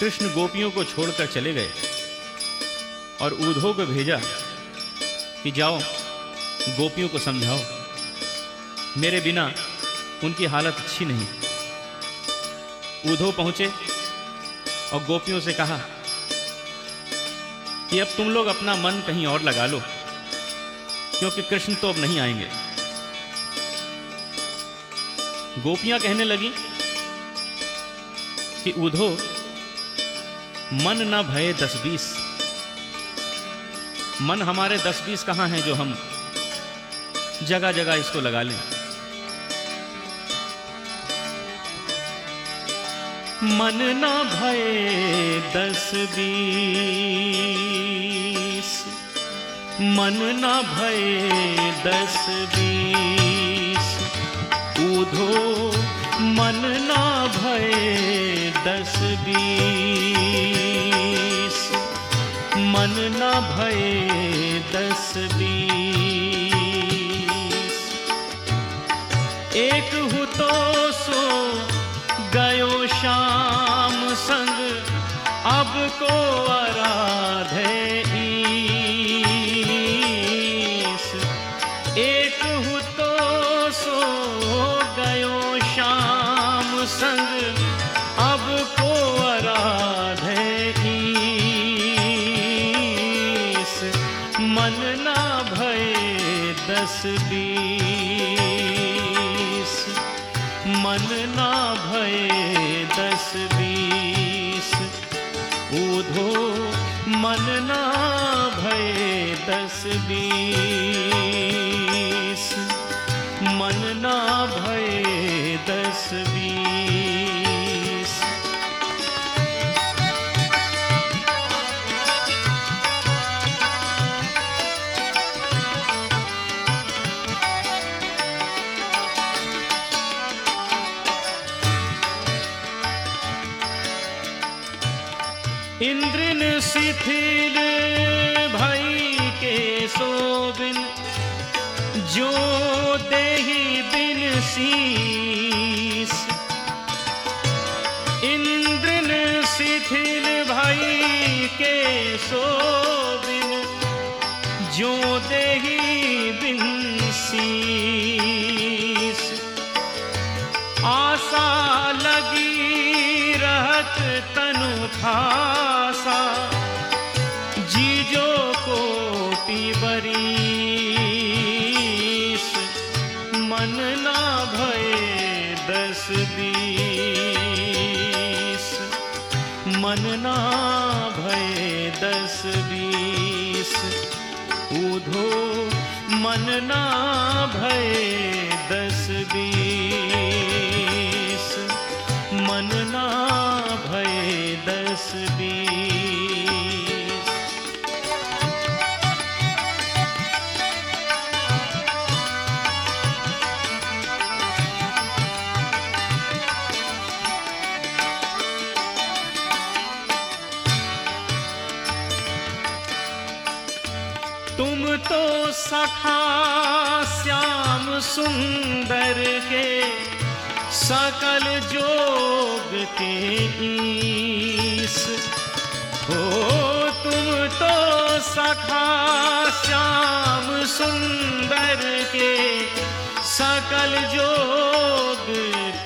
कृष्ण गोपियों को छोड़कर चले गए और ऊधो को भेजा कि जाओ, गोपियों को समझाओ। मेरे बिना उनकी हालत अच्छी नहीं। ऊधो पहुँचे और गोपियों से कहा कि अब तुम लोग अपना मन कहीं और लगा लो, क्योंकि कृष्ण तो अब नहीं आएँगे। गोपियाँ कहने लगी कि उधो मन न भये दस बीस। मन हमारे दस बीस कहाँ हैं जो हम जगह जगह इसको लगा लें? मन न भये दस बीस। मन न भये दस बीस। ऊधो मन न भये दस बीस। मन न भये दस बीस। एक हु तो सो गयो शाम संग। अब को आराधे दस बीस। मन ना भय दस बीस। ऊधो, मन ना भय दस बीस। मन ना भय दस बीस। इंद्र ने शिथिल भई के सोबिन जो दे बिन शीस इंद्र ने शिथिल भई के सोबिन जो देही बिन शीस आशा लगी रहत तनु खासा ना तो सखा श्याम सुंदर के सकल जोग के ईस। हो तुम तो सखा श्याम सुंदर के सकल जोग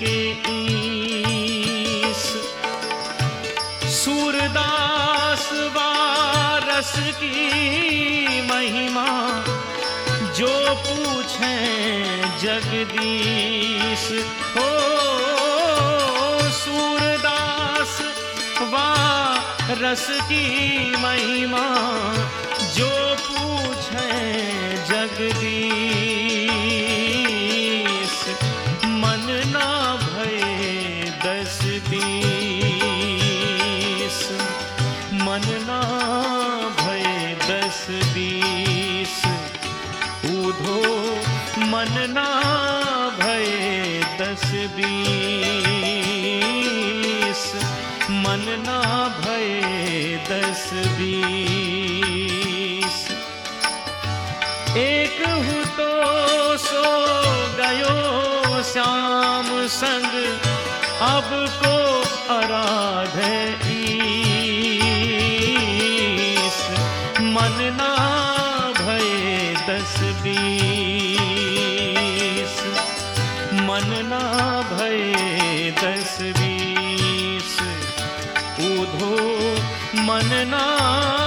के ईस। सूरदास वारस की महिमा जो पूछे जगदीश हो सूरदास वारस की महिमा जो पूछे जगदीश। बीस ऊधो मन ना भय दस बीस। मन ना भय दस बीस। एक हूँ तो सो गयो श्याम संग। अब को आराधे मन ना भय दस बीस उधो मन ना